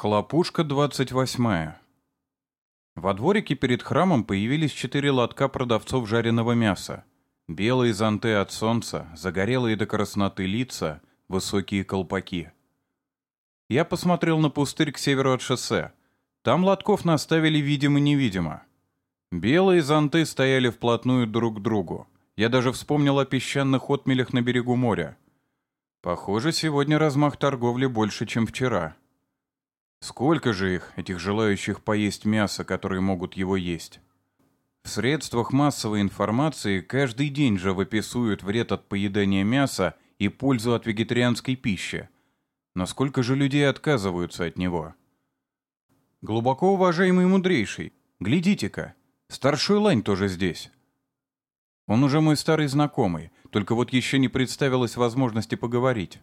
Хлопушка 28. Во дворике перед храмом появились четыре лотка продавцов жареного мяса. Белые зонты от солнца, загорелые до красноты лица, высокие колпаки. Я посмотрел на пустырь к северу от шоссе. Там лотков наставили видимо-невидимо. Белые зонты стояли вплотную друг к другу. Я даже вспомнил о песчаных отмелях на берегу моря. Похоже, сегодня размах торговли больше, чем вчера. Сколько же их, этих желающих поесть мясо, которые могут его есть? В средствах массовой информации каждый день же выписывают вред от поедания мяса и пользу от вегетарианской пищи. Но сколько же людей отказываются от него? Глубоко уважаемый мудрейший, глядите-ка, старшой лань тоже здесь. Он уже мой старый знакомый, только вот еще не представилась возможности поговорить.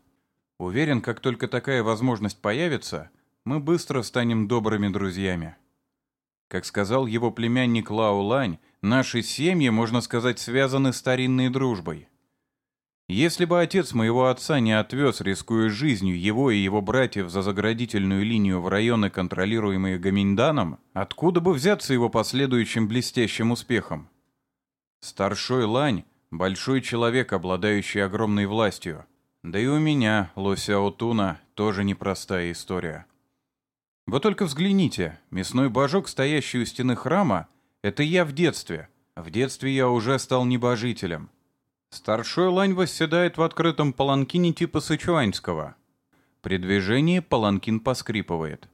Уверен, как только такая возможность появится, мы быстро станем добрыми друзьями. Как сказал его племянник Лао Лань, наши семьи, можно сказать, связаны старинной дружбой. Если бы отец моего отца не отвез, рискуя жизнью, его и его братьев за заградительную линию в районы, контролируемые Гаминданом, откуда бы взяться его последующим блестящим успехом? Старшой Лань — большой человек, обладающий огромной властью. Да и у меня, Лося Отуна, тоже непростая история. Вы только взгляните, мясной божок, стоящий у стены храма, это я в детстве. В детстве я уже стал небожителем. Старшой лань восседает в открытом паланкине типа сычуаньского. При движении паланкин поскрипывает.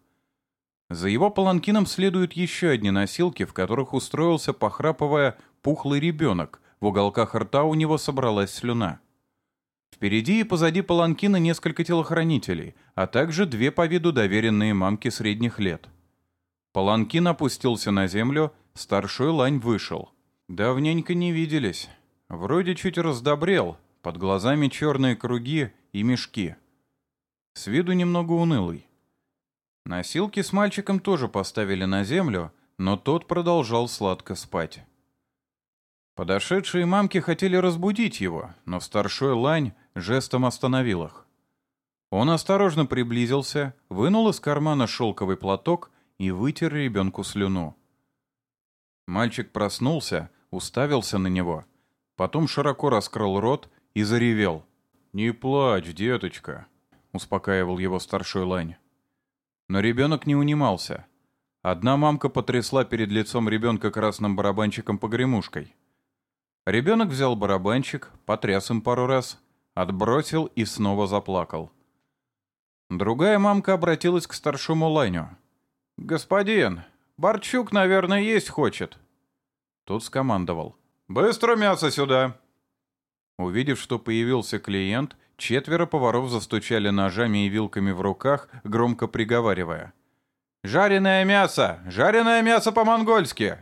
За его паланкином следуют еще одни носилки, в которых устроился, похрапывая, пухлый ребенок. В уголках рта у него собралась слюна. Впереди и позади паланкина несколько телохранителей, а также две по виду доверенные мамки средних лет. Паланкин опустился на землю, старший лань вышел. Давненько не виделись. Вроде чуть раздобрел, под глазами черные круги и мешки. С виду немного унылый. Носилки с мальчиком тоже поставили на землю, но тот продолжал сладко спать. Подошедшие мамки хотели разбудить его, но старшой лань жестом остановил их. Он осторожно приблизился, вынул из кармана шелковый платок и вытер ребенку слюну. Мальчик проснулся, уставился на него, потом широко раскрыл рот и заревел. «Не плачь, деточка», — успокаивал его старшой лань. Но ребенок не унимался. Одна мамка потрясла перед лицом ребенка красным барабанчиком-погремушкой. Ребенок взял барабанчик, потряс им пару раз, отбросил и снова заплакал. Другая мамка обратилась к старшему Ланю. «Господин, Борчук, наверное, есть хочет». Тот скомандовал. «Быстро мясо сюда!» Увидев, что появился клиент, четверо поваров застучали ножами и вилками в руках, громко приговаривая. «Жареное мясо! Жареное мясо по-монгольски!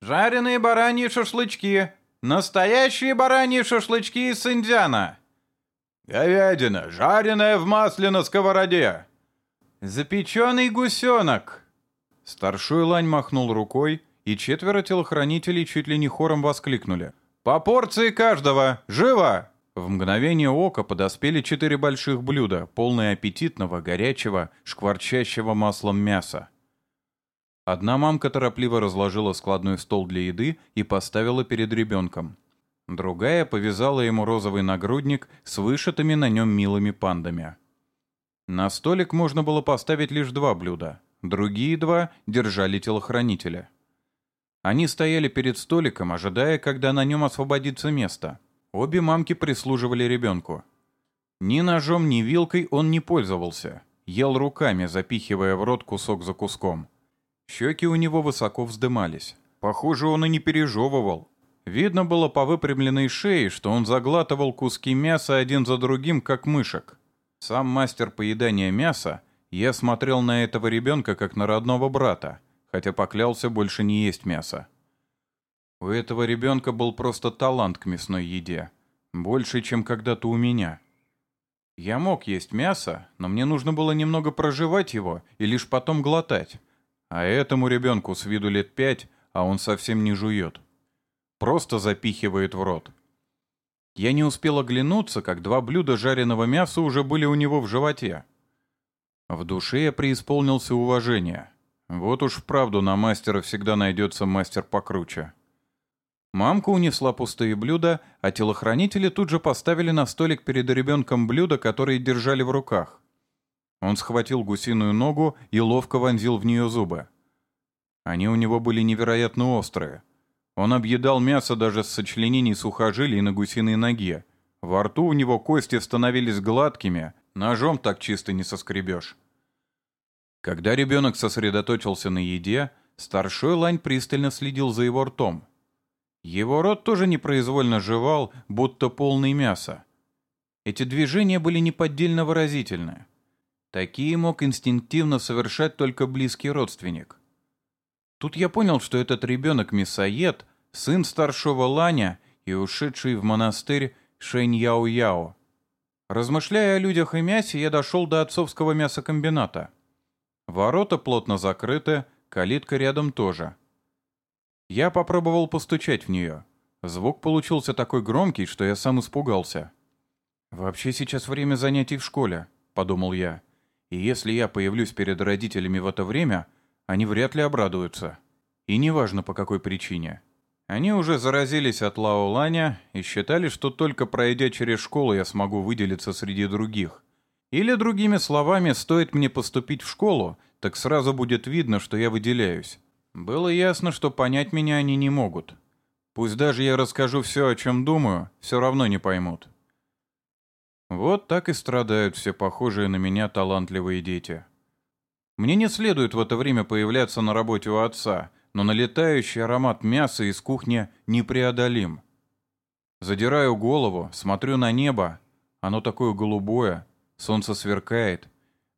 Жареные бараньи шашлычки! Настоящие бараньи шашлычки из Индиана. Говядина, жареная в масле на сковороде. Запеченный гусенок. Старшой лань махнул рукой, и четверо телохранителей чуть ли не хором воскликнули. «По порции каждого! Живо!» В мгновение ока подоспели четыре больших блюда, полные аппетитного, горячего, шкварчащего маслом мяса. Одна мамка торопливо разложила складной стол для еды и поставила перед ребенком. Другая повязала ему розовый нагрудник с вышитыми на нем милыми пандами. На столик можно было поставить лишь два блюда. Другие два держали телохранителя. Они стояли перед столиком, ожидая, когда на нем освободится место. Обе мамки прислуживали ребенку. Ни ножом, ни вилкой он не пользовался. Ел руками, запихивая в рот кусок за куском. Щеки у него высоко вздымались. Похоже, он и не пережевывал. Видно было по выпрямленной шее, что он заглатывал куски мяса один за другим, как мышек. Сам мастер поедания мяса, я смотрел на этого ребенка как на родного брата, хотя поклялся больше не есть мясо. У этого ребенка был просто талант к мясной еде. Больше, чем когда-то у меня. Я мог есть мясо, но мне нужно было немного проживать его и лишь потом глотать. А этому ребенку с виду лет пять, а он совсем не жует. Просто запихивает в рот. Я не успел оглянуться, как два блюда жареного мяса уже были у него в животе. В душе я преисполнился уважения. Вот уж вправду на мастера всегда найдется мастер покруче. Мамка унесла пустые блюда, а телохранители тут же поставили на столик перед ребенком блюда, которые держали в руках. Он схватил гусиную ногу и ловко вонзил в нее зубы. Они у него были невероятно острые. Он объедал мясо даже с сочленений сухожилий на гусиной ноге. Во рту у него кости становились гладкими, ножом так чисто не соскребешь. Когда ребенок сосредоточился на еде, старшой лань пристально следил за его ртом. Его рот тоже непроизвольно жевал, будто полный мяса. Эти движения были неподдельно выразительны. Такие мог инстинктивно совершать только близкий родственник. Тут я понял, что этот ребенок мясоед, сын старшего Ланя и ушедший в монастырь Шэнь Яо Яо. Размышляя о людях и мясе, я дошел до отцовского мясокомбината. Ворота плотно закрыты, калитка рядом тоже. Я попробовал постучать в нее. Звук получился такой громкий, что я сам испугался. «Вообще сейчас время занятий в школе», — подумал я. И если я появлюсь перед родителями в это время, они вряд ли обрадуются. И неважно по какой причине. Они уже заразились от Лао Ланя и считали, что только пройдя через школу я смогу выделиться среди других. Или, другими словами, стоит мне поступить в школу, так сразу будет видно, что я выделяюсь. Было ясно, что понять меня они не могут. Пусть даже я расскажу все, о чем думаю, все равно не поймут. Вот так и страдают все похожие на меня талантливые дети. Мне не следует в это время появляться на работе у отца, но налетающий аромат мяса из кухни непреодолим. Задираю голову, смотрю на небо. Оно такое голубое, солнце сверкает.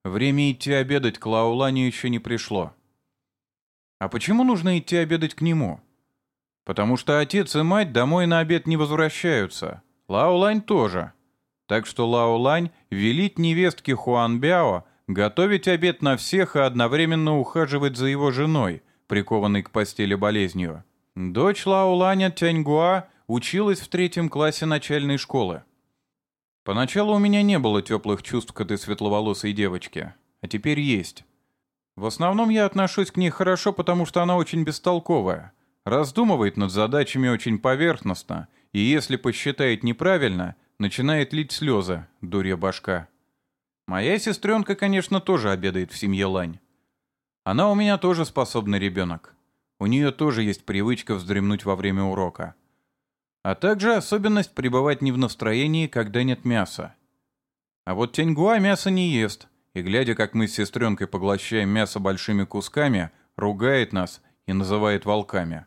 Время идти обедать к Лаулане еще не пришло. А почему нужно идти обедать к нему? Потому что отец и мать домой на обед не возвращаются. Лаулань тоже. Так что Лао Лань велит невестке Хуан Бяо готовить обед на всех и одновременно ухаживать за его женой, прикованной к постели болезнью. Дочь Лао Ланя Тяньгуа училась в третьем классе начальной школы. Поначалу у меня не было теплых чувств к этой светловолосой девочке, а теперь есть. В основном я отношусь к ней хорошо, потому что она очень бестолковая, раздумывает над задачами очень поверхностно, и если посчитает неправильно – начинает лить слезы, дурья башка. Моя сестренка, конечно, тоже обедает в семье Лань. Она у меня тоже способный ребенок. У нее тоже есть привычка вздремнуть во время урока. А также особенность пребывать не в настроении, когда нет мяса. А вот Тяньгуа мясо не ест, и, глядя, как мы с сестренкой поглощаем мясо большими кусками, ругает нас и называет волками.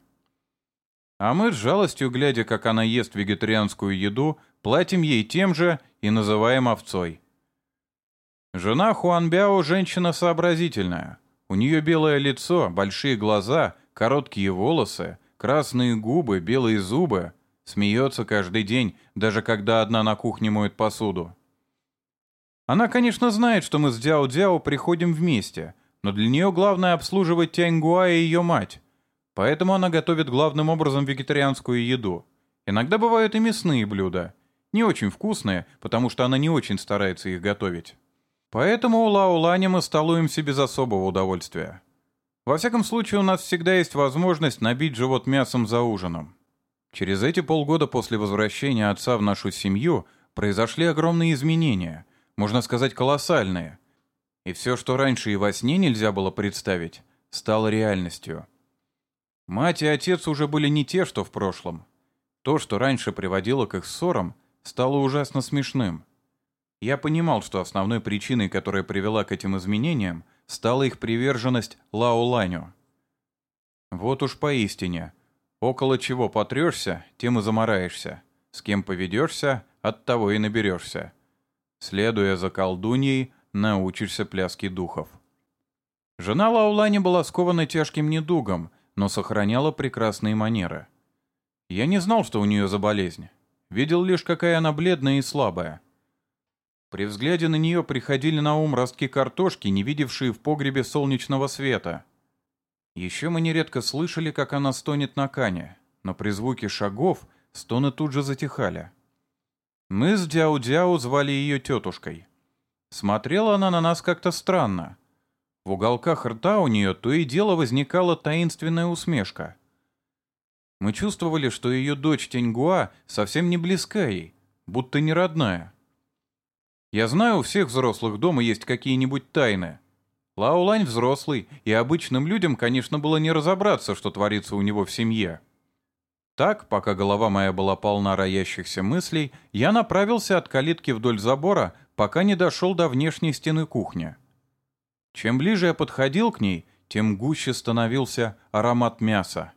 А мы с жалостью, глядя, как она ест вегетарианскую еду, платим ей тем же и называем овцой. Жена Хуанбяо женщина сообразительная. У нее белое лицо, большие глаза, короткие волосы, красные губы, белые зубы. Смеется каждый день, даже когда одна на кухне моет посуду. Она, конечно, знает, что мы с Дяо-Дяо приходим вместе, но для нее главное обслуживать Тяньгуа и ее мать. Поэтому она готовит главным образом вегетарианскую еду. Иногда бывают и мясные блюда. Не очень вкусные, потому что она не очень старается их готовить. Поэтому у Лаулани мы столуемся без особого удовольствия. Во всяком случае, у нас всегда есть возможность набить живот мясом за ужином. Через эти полгода после возвращения отца в нашу семью произошли огромные изменения, можно сказать, колоссальные. И все, что раньше и во сне нельзя было представить, стало реальностью. Мать и отец уже были не те, что в прошлом. То, что раньше приводило к их ссорам, стало ужасно смешным. Я понимал, что основной причиной, которая привела к этим изменениям, стала их приверженность Лао Ланю. Вот уж поистине. Около чего потрешься, тем и замораешься. С кем поведешься, от того и наберешься. Следуя за колдуньей, научишься пляски духов. Жена Лаулани была скована тяжким недугом, но сохраняла прекрасные манеры. Я не знал, что у нее за болезнь. Видел лишь, какая она бледная и слабая. При взгляде на нее приходили на ум ростки картошки, не видевшие в погребе солнечного света. Еще мы нередко слышали, как она стонет на кане, но при звуке шагов стоны тут же затихали. Мы с Дяо-Дяо звали ее тетушкой. Смотрела она на нас как-то странно. В уголках рта у нее то и дело возникала таинственная усмешка. Мы чувствовали, что ее дочь Теньгуа совсем не близка ей, будто не родная. Я знаю, у всех взрослых дома есть какие-нибудь тайны. Лаулань взрослый, и обычным людям, конечно, было не разобраться, что творится у него в семье. Так, пока голова моя была полна роящихся мыслей, я направился от калитки вдоль забора, пока не дошел до внешней стены кухни. Чем ближе я подходил к ней, тем гуще становился аромат мяса.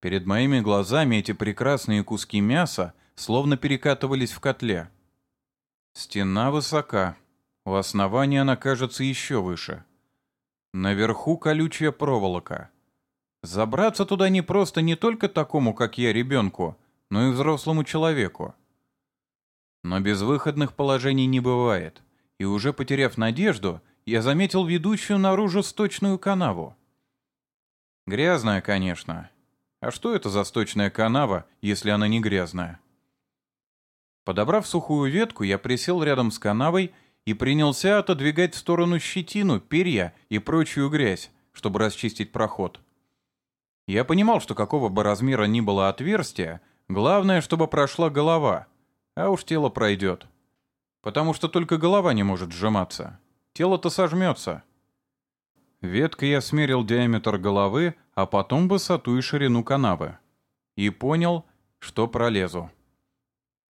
Перед моими глазами эти прекрасные куски мяса словно перекатывались в котле. Стена высока. У основания она кажется еще выше. Наверху колючая проволока. Забраться туда не просто не только такому, как я, ребенку, но и взрослому человеку. Но безвыходных положений не бывает, и уже потеряв надежду, я заметил ведущую наружу сточную канаву. Грязная, конечно. А что это за сточная канава, если она не грязная? Подобрав сухую ветку, я присел рядом с канавой и принялся отодвигать в сторону щетину, перья и прочую грязь, чтобы расчистить проход. Я понимал, что какого бы размера ни было отверстие, главное, чтобы прошла голова, а уж тело пройдет. Потому что только голова не может сжиматься. Тело-то сожмется. Веткой я смерил диаметр головы, а потом высоту и ширину канавы. И понял, что пролезу.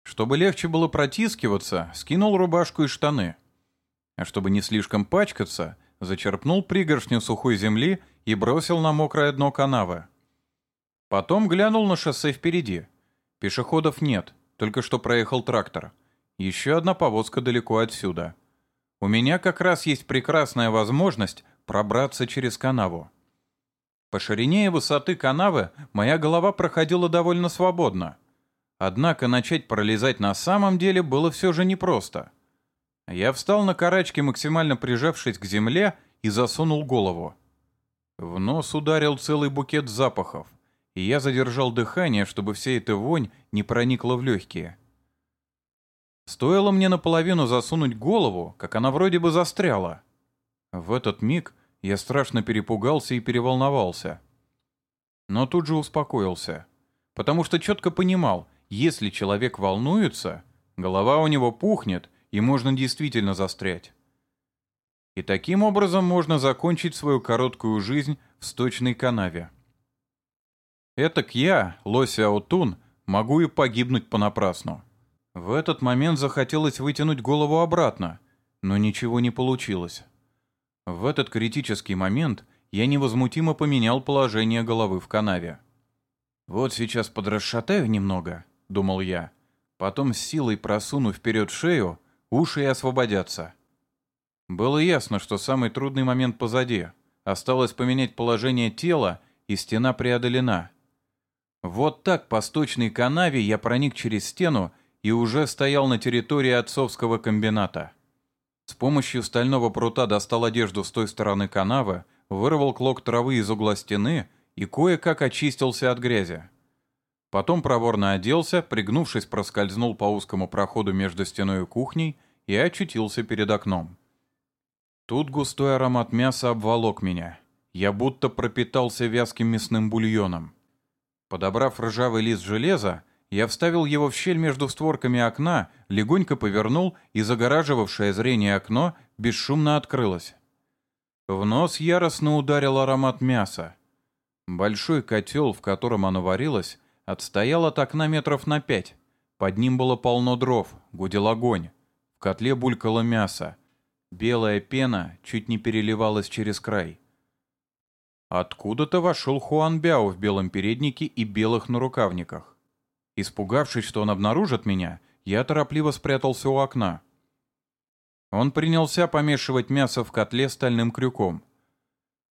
Чтобы легче было протискиваться, скинул рубашку и штаны. А чтобы не слишком пачкаться, зачерпнул пригоршню сухой земли и бросил на мокрое дно канавы. Потом глянул на шоссе впереди. Пешеходов нет, только что проехал трактор. Еще одна повозка далеко отсюда. У меня как раз есть прекрасная возможность пробраться через канаву. По ширине и высоты канавы моя голова проходила довольно свободно. Однако начать пролезать на самом деле было все же непросто. Я встал на карачки, максимально прижавшись к земле, и засунул голову. В нос ударил целый букет запахов, и я задержал дыхание, чтобы вся эта вонь не проникла в легкие. Стоило мне наполовину засунуть голову, как она вроде бы застряла. В этот миг я страшно перепугался и переволновался. Но тут же успокоился, потому что четко понимал, если человек волнуется, голова у него пухнет, и можно действительно застрять. И таким образом можно закончить свою короткую жизнь в сточной канаве. Этак я, Лося Аутун, могу и погибнуть понапрасну. В этот момент захотелось вытянуть голову обратно, но ничего не получилось. В этот критический момент я невозмутимо поменял положение головы в канаве. «Вот сейчас подрасшатаю немного», — думал я. «Потом с силой просуну вперед шею, уши и освободятся». Было ясно, что самый трудный момент позади. Осталось поменять положение тела, и стена преодолена. Вот так по сточной канаве я проник через стену и уже стоял на территории отцовского комбината. С помощью стального прута достал одежду с той стороны канавы, вырвал клок травы из угла стены и кое-как очистился от грязи. Потом проворно оделся, пригнувшись, проскользнул по узкому проходу между стеной и кухней и очутился перед окном. Тут густой аромат мяса обволок меня. Я будто пропитался вязким мясным бульоном. Подобрав ржавый лист железа, я вставил его в щель между створками окна, легонько повернул, и загораживавшее зрение окно бесшумно открылось. В нос яростно ударил аромат мяса. Большой котел, в котором оно варилось, отстоял от окна метров на пять. Под ним было полно дров, гудел огонь. В котле булькало мясо. Белая пена чуть не переливалась через край. Откуда-то вошел Хуан Бяо в белом переднике и белых нарукавниках. Испугавшись, что он обнаружит меня, я торопливо спрятался у окна. Он принялся помешивать мясо в котле стальным крюком.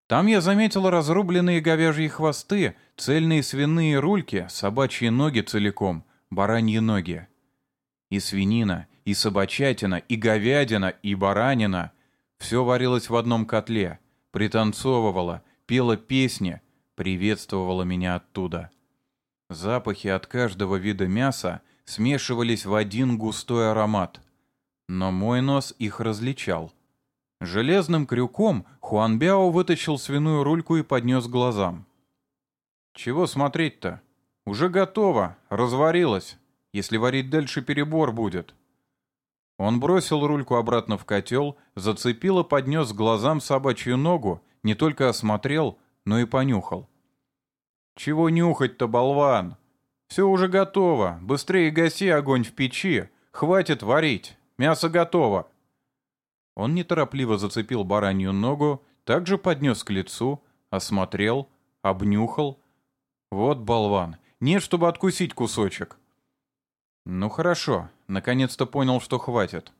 Там я заметил разрубленные говяжьи хвосты, цельные свиные рульки, собачьи ноги целиком, бараньи ноги. И свинина, и собачатина, и говядина, и баранина. Все варилось в одном котле, пританцовывало, пело песни, приветствовало меня оттуда. Запахи от каждого вида мяса смешивались в один густой аромат. Но мой нос их различал. Железным крюком Хуанбяо вытащил свиную рульку и поднес глазам. «Чего смотреть-то? Уже готово, разварилось. Если варить дальше, перебор будет». Он бросил рульку обратно в котел, зацепил и поднес глазам собачью ногу, не только осмотрел, но и понюхал. «Чего нюхать-то, болван? Все уже готово. Быстрее гаси огонь в печи. Хватит варить. Мясо готово». Он неторопливо зацепил баранью ногу, также поднес к лицу, осмотрел, обнюхал. «Вот болван. Нет, чтобы откусить кусочек». «Ну хорошо, наконец-то понял, что хватит».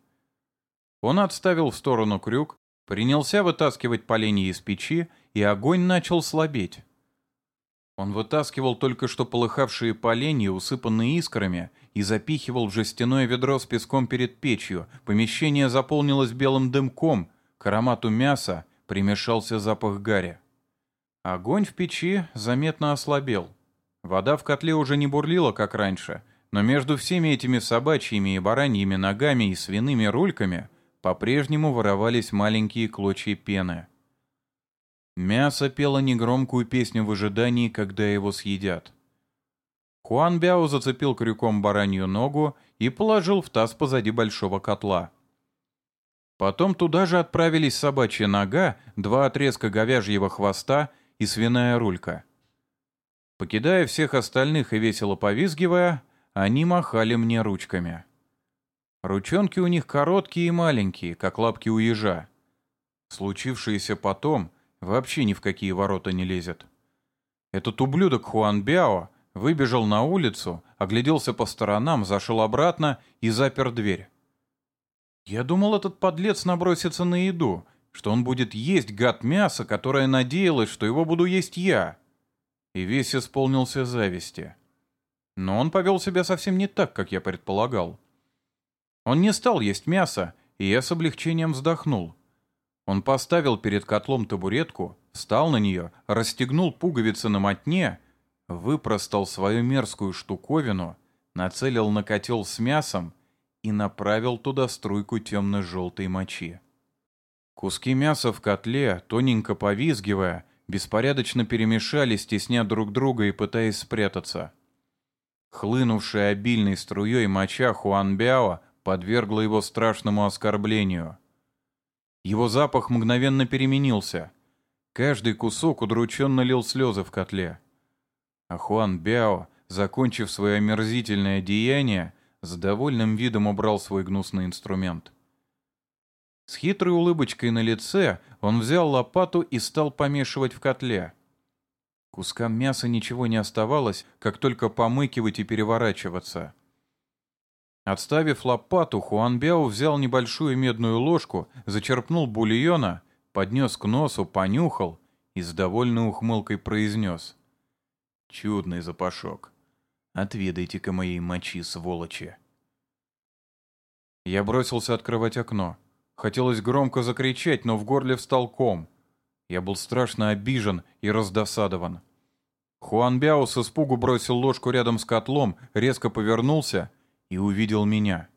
Он отставил в сторону крюк, принялся вытаскивать поленья из печи, и огонь начал слабеть. Он вытаскивал только что полыхавшие поленья, усыпанные искрами, и запихивал в жестяное ведро с песком перед печью. Помещение заполнилось белым дымком, к аромату мяса примешался запах гари. Огонь в печи заметно ослабел. Вода в котле уже не бурлила, как раньше, но между всеми этими собачьими и бараньими ногами и свиными рульками по-прежнему воровались маленькие клочья пены. Мясо пело негромкую песню в ожидании, когда его съедят. Хуан Бяо зацепил крюком баранью ногу и положил в таз позади большого котла. Потом туда же отправились собачья нога, два отрезка говяжьего хвоста и свиная рулька. Покидая всех остальных и весело повизгивая, они махали мне ручками. Ручонки у них короткие и маленькие, как лапки у ежа. Случившееся потом вообще ни в какие ворота не лезет. Этот ублюдок Хуан Бяо выбежал на улицу, огляделся по сторонам, зашел обратно и запер дверь. Я думал, этот подлец набросится на еду, что он будет есть гад мяса, которое надеялась, что его буду есть я. И весь исполнился зависти. Но он повел себя совсем не так, как я предполагал. Он не стал есть мясо, и я с облегчением вздохнул. Он поставил перед котлом табуретку, встал на нее, расстегнул пуговицы на мотне, выпростал свою мерзкую штуковину, нацелил на котел с мясом и направил туда струйку темно-желтой мочи. Куски мяса в котле, тоненько повизгивая, беспорядочно перемешались, тесня друг друга и пытаясь спрятаться. Хлынувшая обильной струей моча Хуанбяо подвергла его страшному оскорблению — его запах мгновенно переменился. Каждый кусок удрученно лил слезы в котле. А Хуан Бяо, закончив свое омерзительное деяние, с довольным видом убрал свой гнусный инструмент. С хитрой улыбочкой на лице он взял лопату и стал помешивать в котле. Кускам мяса ничего не оставалось, как только помыкивать и переворачиваться. Отставив лопату, Хуанбяо взял небольшую медную ложку, зачерпнул бульона, поднес к носу, понюхал и с довольной ухмылкой произнес. «Чудный запашок. Отведайте-ка моей мочи, сволочи». Я бросился открывать окно. Хотелось громко закричать, но в горле встал ком. Я был страшно обижен и раздосадован. Хуанбяо с испугу бросил ложку рядом с котлом, резко повернулся — и увидел меня.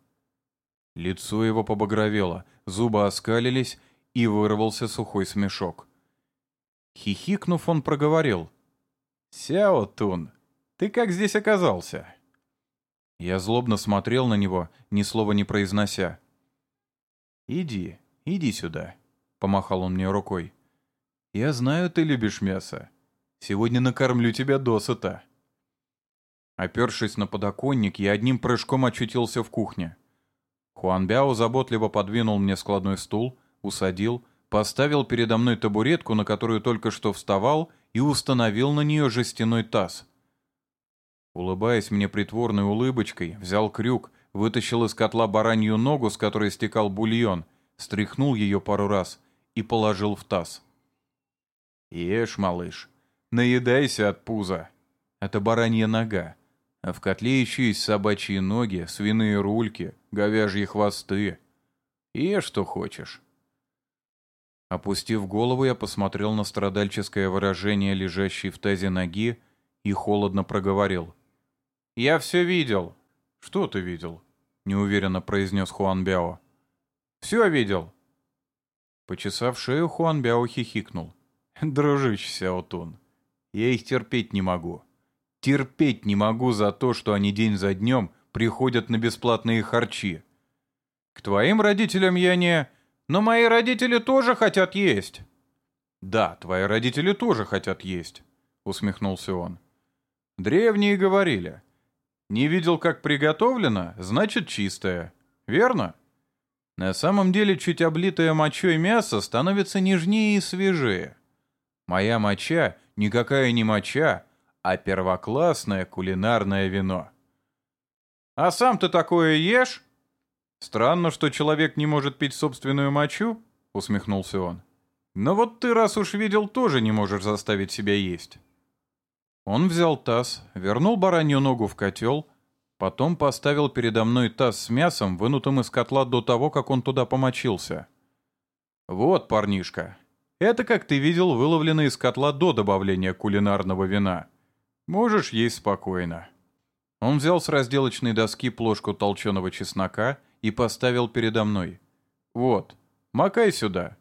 Лицо его побагровело, зубы оскалились, и вырвался сухой смешок. Хихикнув, он проговорил. «Сяо Тун, ты как здесь оказался?» Я злобно смотрел на него, ни слова не произнося. «Иди, иди сюда», — помахал он мне рукой. «Я знаю, ты любишь мясо. Сегодня накормлю тебя досыта». Опершись на подоконник, я одним прыжком очутился в кухне. Хуанбяо заботливо подвинул мне складной стул, усадил, поставил передо мной табуретку, на которую только что вставал, и установил на нее жестяной таз. Улыбаясь мне притворной улыбочкой, взял крюк, вытащил из котла баранью ногу, с которой стекал бульон, стряхнул ее пару раз и положил в таз. «Ешь, малыш, наедайся от пуза. Это баранья нога. А в котле еще есть собачьи ноги, свиные рульки, говяжьи хвосты. Ешь, что хочешь. Опустив голову, я посмотрел на страдальческое выражение, лежащей в тазе ноги, и холодно проговорил. «Я все видел». «Что ты видел?» — неуверенно произнес Хуан Бяо. Все видел?» Почесав шею, Хуан Бяо хихикнул. «Дружище, Сяотун, я их терпеть не могу. Терпеть не могу за то, что они день за днем приходят на бесплатные харчи. К твоим родителям я не... Но мои родители тоже хотят есть». «Да, твои родители тоже хотят есть», — усмехнулся он. «Древние говорили. Не видел, как приготовлено, значит чистое. Верно?» На самом деле чуть облитое мочой мясо становится нежнее и свежее. Моя моча никакая не моча, а первоклассное кулинарное вино. «А сам ты такое ешь?» «Странно, что человек не может пить собственную мочу», — усмехнулся он. «Но вот ты, раз уж видел, тоже не можешь заставить себя есть». Он взял таз, вернул баранью ногу в котел, Потом поставил передо мной таз с мясом, вынутым из котла до того, как он туда помочился. «Вот, парнишка, это, как ты видел, выловлено из котла до добавления кулинарного вина. Можешь есть спокойно». Он взял с разделочной доски плошку толченого чеснока и поставил передо мной. «Вот, макай сюда.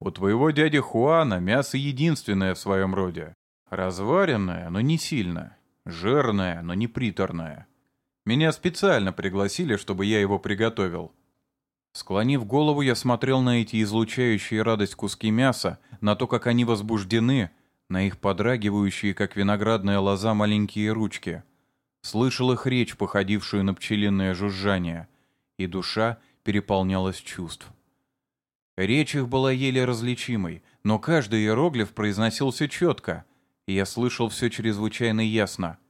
У твоего дяди Хуана мясо единственное в своем роде. Разваренное, но не сильно. Жирное, но не приторное. Меня специально пригласили, чтобы я его приготовил. Склонив голову, я смотрел на эти излучающие радость куски мяса, на то, как они возбуждены, на их подрагивающие, как виноградная лоза, маленькие ручки. Слышал их речь, походившую на пчелиное жужжание, и душа переполнялась чувств. Речь их была еле различимой, но каждый иероглиф произносился четко, и я слышал все чрезвычайно ясно —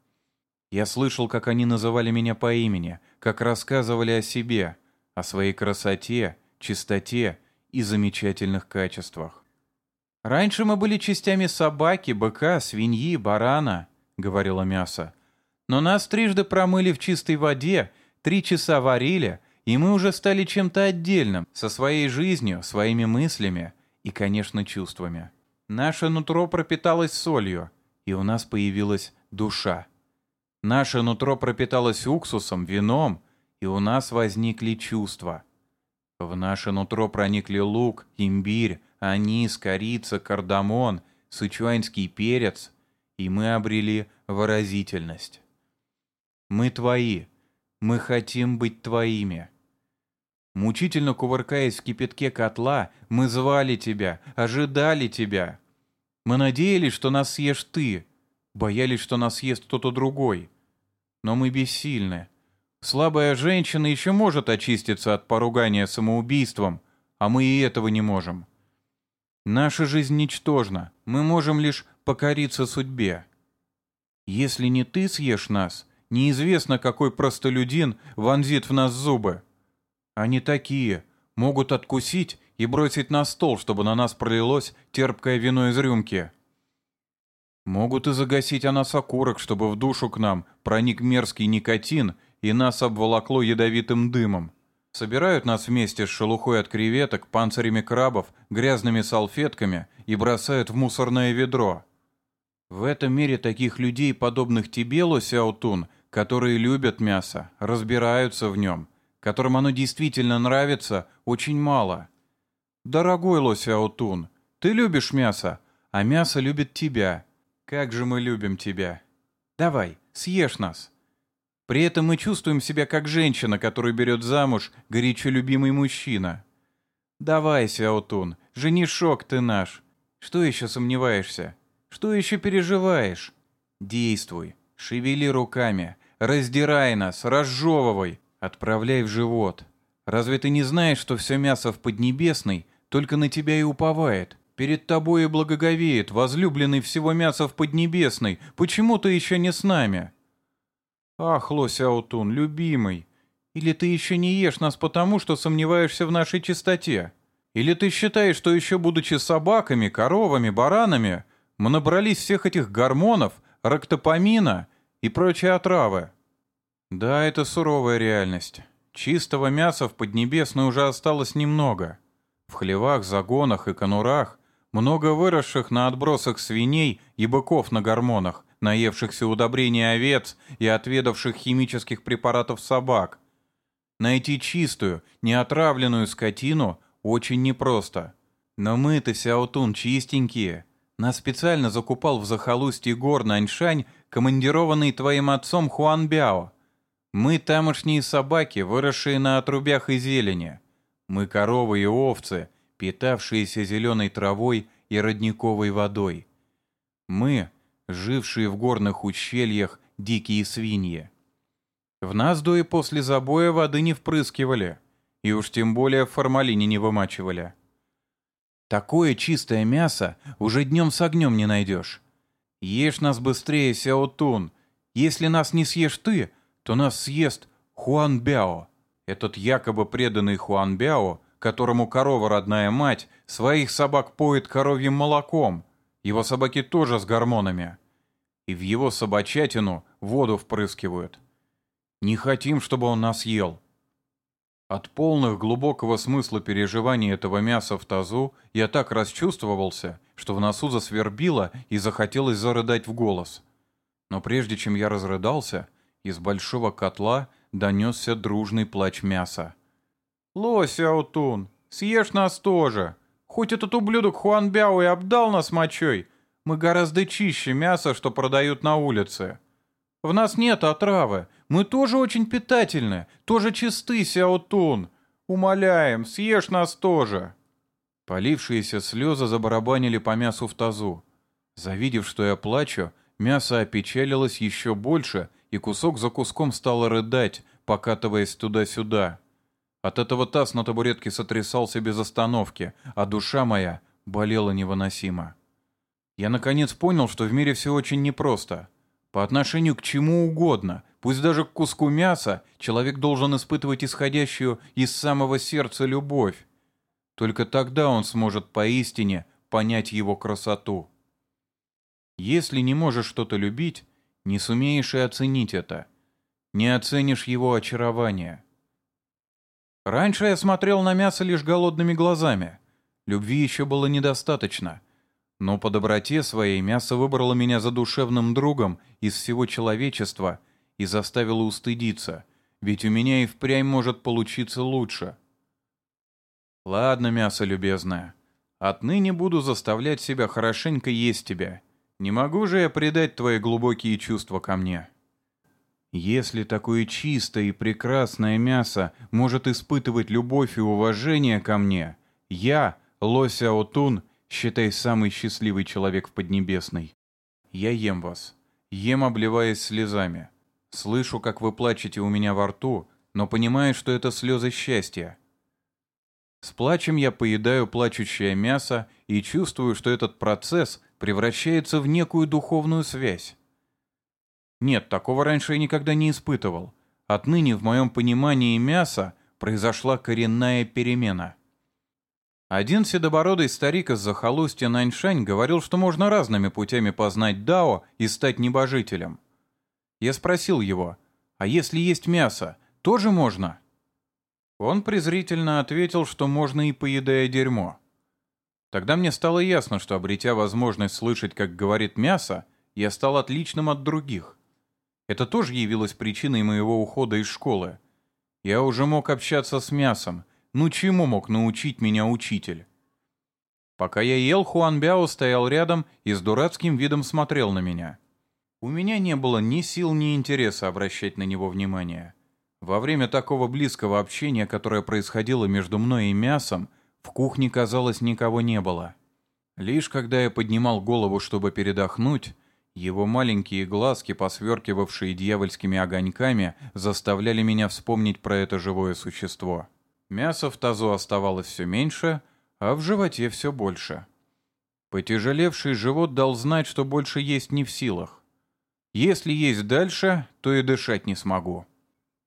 я слышал, как они называли меня по имени, как рассказывали о себе, о своей красоте, чистоте и замечательных качествах. «Раньше мы были частями собаки, быка, свиньи, барана», — говорила мясо. «Но нас трижды промыли в чистой воде, три часа варили, и мы уже стали чем-то отдельным, со своей жизнью, своими мыслями и, конечно, чувствами. Наше нутро пропиталось солью, и у нас появилась душа». Наше нутро пропиталось уксусом, вином, и у нас возникли чувства. В наше нутро проникли лук, имбирь, анис, корица, кардамон, сычуанский перец, и мы обрели выразительность. Мы твои, мы хотим быть твоими. Мучительно кувыркаясь в кипятке котла, мы звали тебя, ожидали тебя. Мы надеялись, что нас съешь ты, боялись, что нас съест кто-то другой но мы бессильны. Слабая женщина еще может очиститься от поругания самоубийством, а мы и этого не можем. Наша жизнь ничтожна, мы можем лишь покориться судьбе. Если не ты съешь нас, неизвестно, какой простолюдин вонзит в нас зубы. Они такие, могут откусить и бросить на стол, чтобы на нас пролилось терпкое вино из рюмки. Могут и загасить о нас окурок, чтобы в душу к нам проник мерзкий никотин и нас обволокло ядовитым дымом. Собирают нас вместе с шелухой от креветок, панцирями крабов, грязными салфетками и бросают в мусорное ведро. В этом мире таких людей, подобных тебе, Лосяутун, которые любят мясо, разбираются в нем, которым оно действительно нравится, очень мало. Дорогой Лосяутун, ты любишь мясо, а мясо любит тебя. Как же мы любим тебя. Давай, съешь нас. При этом мы чувствуем себя как женщина, которую берет замуж горячо любимый мужчина. Давай, Сяотун, женишок ты наш. Что еще сомневаешься? Что еще переживаешь? Действуй, шевели руками, раздирай нас, разжевывай, отправляй в живот. Разве ты не знаешь, что все мясо в Поднебесной только на тебя и уповает? Перед тобой и благоговеет, возлюбленный всего мяса в Поднебесной. Почему ты еще не с нами?» «Ах, Лосяутун, любимый, или ты еще не ешь нас потому, что сомневаешься в нашей чистоте? Или ты считаешь, что еще будучи собаками, коровами, баранами, мы набрались всех этих гормонов, рактопамина и прочие отравы?» «Да, это суровая реальность. Чистого мяса в Поднебесной уже осталось немного. В хлевах, загонах и конурах много выросших на отбросах свиней и быков на гормонах, наевшихся удобрений овец и отведавших химических препаратов собак. Найти чистую, неотравленную скотину очень непросто. Но мы-то, Сяотун, чистенькие. Нас специально закупал в захолустье гор Наньшань, командированный твоим отцом Хуан Бяо. Мы тамошние собаки, выросшие на отрубях и зелени. Мы коровы и овцы, питавшиеся зеленой травой и родниковой водой. Мы, жившие в горных ущельях, дикие свиньи. В нас до и после забоя воды не впрыскивали, и уж тем более в формалине не вымачивали. Такое чистое мясо уже днем с огнем не найдешь. Ешь нас быстрее, Сяотун. Если нас не съешь ты, то нас съест Хуан Бяо. Этот якобы преданный Хуан Бяо, которому корова родная мать, своих собак поет коровьим молоком. Его собаки тоже с гормонами. И в его собачатину воду впрыскивают. Не хотим, чтобы он нас ел. От полных глубокого смысла переживания этого мяса в тазу я так расчувствовался, что в носу засвербило и захотелось зарыдать в голос. Но прежде чем я разрыдался, из большого котла донесся дружный плач мяса. «Лось, Аутун, съешь нас тоже! Хоть этот ублюдок Хуан Бяо и обдал нас мочой, мы гораздо чище мяса, что продают на улице. В нас нет отравы, мы тоже очень питательны, тоже чисты, Сяотун. Умоляем, съешь нас тоже». Полившиеся слезы забарабанили по мясу в тазу. Завидев, что я плачу, мясо опечалилось еще больше, и кусок за куском стало рыдать, покатываясь туда-сюда. От этого таз на табуретке сотрясался без остановки, а душа моя болела невыносимо. Я наконец понял, что в мире все очень непросто. По отношению к чему угодно, пусть даже к куску мяса, человек должен испытывать исходящую из самого сердца любовь. Только тогда он сможет поистине понять его красоту. Если не можешь что-то любить, не сумеешь и оценить это. Не оценишь его очарование. Раньше я смотрел на мясо лишь голодными глазами. Любви еще было недостаточно. Но по доброте своей мясо выбрало меня за душевным другом из всего человечества и заставило устыдиться, ведь у меня и впрямь может получиться лучше. Ладно, мясо любезное, отныне буду заставлять себя хорошенько есть тебя. Не могу же я предать твои глубокие чувства ко мне. Если такое чистое и прекрасное мясо может испытывать любовь и уважение ко мне, я, Лося Отун, Считай, самый счастливый человек в Поднебесной. Я ем вас. Ем, обливаясь слезами. Слышу, как вы плачете у меня во рту, но понимаю, что это слезы счастья. С плачем я поедаю плачущее мясо и чувствую, что этот процесс превращается в некую духовную связь. Нет, такого раньше я никогда не испытывал. Отныне в моем понимании мяса произошла коренная перемена. Один седобородый старик из захолустья Наньшань говорил, что можно разными путями познать Дао и стать небожителем. Я спросил его, а если есть мясо, тоже можно? Он презрительно ответил, что можно и поедая дерьмо. Тогда мне стало ясно, что, обретя возможность слышать, как говорит мясо, я стал отличным от других. Это тоже явилось причиной моего ухода из школы. Я уже мог общаться с мясом, ну чему мог научить меня учитель? Пока я ел, Хуан Бяо стоял рядом и с дурацким видом смотрел на меня. У меня не было ни сил, ни интереса обращать на него внимание. Во время такого близкого общения, которое происходило между мной и мясом, в кухне, казалось, никого не было. Лишь когда я поднимал голову, чтобы передохнуть, его маленькие глазки, посверкивавшие дьявольскими огоньками, заставляли меня вспомнить про это живое существо. Мяса в тазу оставалось все меньше, а в животе все больше. Потяжелевший живот дал знать, что больше есть не в силах. Если есть дальше, то и дышать не смогу.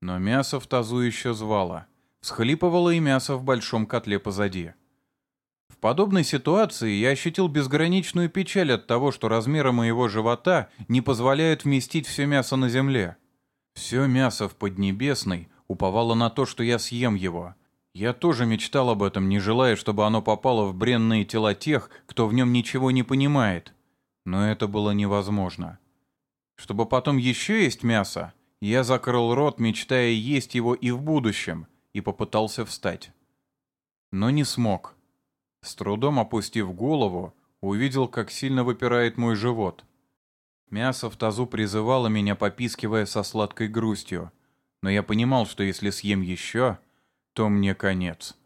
Но мясо в тазу еще звало. Всхлипывало и мясо в большом котле позади. В подобной ситуации я ощутил безграничную печаль от того, что размеры моего живота не позволяют вместить все мясо на земле. Все мясо в Поднебесной уповало на то, что я съем его — я тоже мечтал об этом, не желая, чтобы оно попало в бренные тела тех, кто в нем ничего не понимает. Но это было невозможно. Чтобы потом еще есть мясо, Я закрыл рот, мечтая есть его и в будущем, и попытался встать. Но не смог. С трудом опустив голову, увидел, как сильно выпирает мой живот. Мясо в тазу призывало меня, попискивая со сладкой грустью, но я понимал, что если съем еще, то мне конец.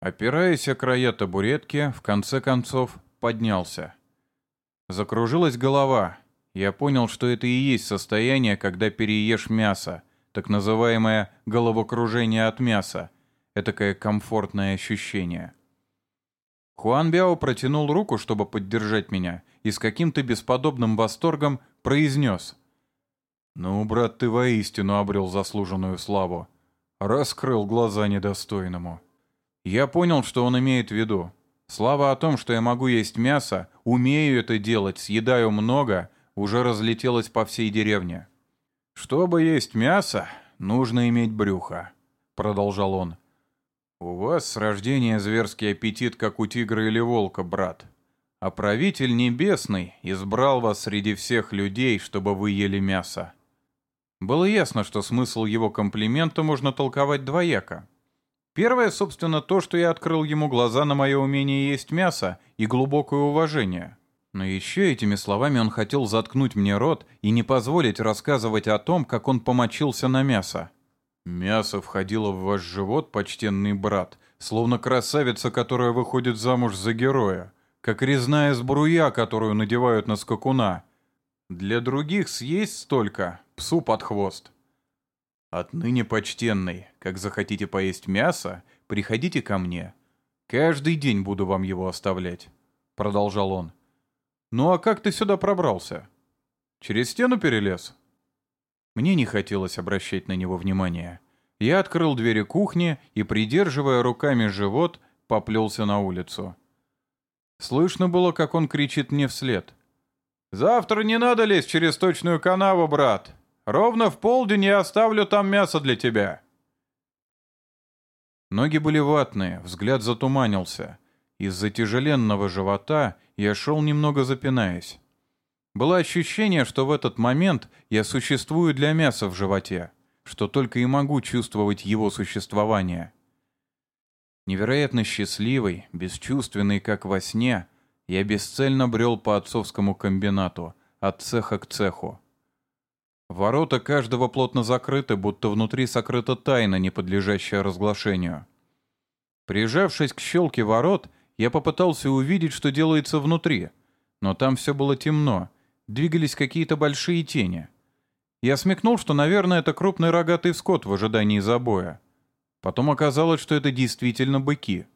Опираясь о края табуретки, в конце концов поднялся. Закружилась голова. Я понял, что это и есть состояние, когда переешь мясо, так называемое головокружение от мяса, этакое комфортное ощущение. Хуан Бяо протянул руку, чтобы поддержать меня, и с каким-то бесподобным восторгом произнес. «Ну, брат, ты воистину обрел заслуженную славу. Раскрыл глаза недостойному». Я понял, что он имеет в виду. Слава о том, что я могу есть мясо, умею это делать, съедаю много, уже разлетелась по всей деревне. «Чтобы есть мясо, нужно иметь брюхо», — продолжал он. «У вас с рождения зверский аппетит, как у тигра или волка, брат. А правитель небесный избрал вас среди всех людей, чтобы вы ели мясо». Было ясно, что смысл его комплимента можно толковать двояко. Первое, собственно, то, что я открыл ему глаза на мое умение есть мясо и глубокое уважение. Но еще этими словами он хотел заткнуть мне рот и не позволить рассказывать о том, как он помочился на мясо. Мясо входило в ваш живот, почтенный брат, словно красавица, которая выходит замуж за героя, как резная сбруя, которую надевают на скакуна. Для других съесть столько, псу под хвост. Отныне, почтенный, как захотите поесть мясо, приходите ко мне. Каждый день буду вам его оставлять, — продолжал он. Ну а как ты сюда пробрался? Через стену перелез? Мне не хотелось обращать на него внимания. Я открыл двери кухни и, придерживая руками живот, поплелся на улицу. Слышно было, как он кричит мне вслед. «Завтра не надо лезть через точную канаву, брат. Ровно в полдень я оставлю там мясо для тебя». Ноги были ватные, взгляд затуманился. Из-за тяжеленного живота я шел немного запинаясь. Было ощущение, что в этот момент я существую для мяса в животе, что только и могу чувствовать его существование. Невероятно счастливый, бесчувственный, как во сне, я бесцельно брел по отцовскому комбинату, от цеха к цеху. Ворота каждого плотно закрыты, будто внутри сокрыта тайна, не подлежащая разглашению. Прижавшись к щелке ворот, я попытался увидеть, что делается внутри, но там все было темно, двигались какие-то большие тени. Я смекнул, что, наверное, это крупный рогатый скот в ожидании забоя. Потом оказалось, что это действительно быки.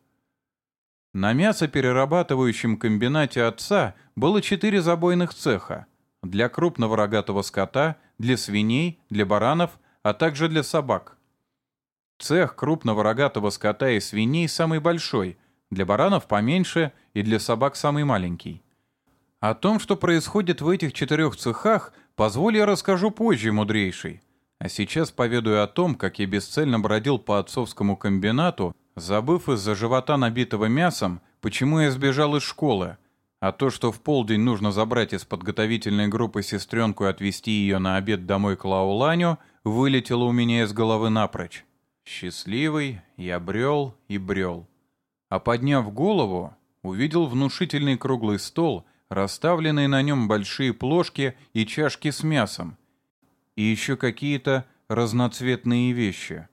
На мясоперерабатывающем комбинате отца было четыре забойных цеха. Для крупного рогатого скота, для свиней, для баранов, а также для собак. Цех крупного рогатого скота и свиней самый большой, для баранов поменьше и для собак самый маленький. О том, что происходит в этих четырех цехах, позволь я расскажу позже, мудрейший. А сейчас поведаю о том, как я бесцельно бродил по отцовскому комбинату, забыв из-за живота набитого мясом, почему я сбежал из школы, а то, что в полдень нужно забрать из подготовительной группы сестренку и отвезти ее на обед домой к Лауланю, вылетело у меня из головы напрочь. Счастливый, я брел и брел. А подняв голову, увидел внушительный круглый стол — расставленные на нем большие плошки и чашки с мясом, и еще какие-то разноцветные вещи.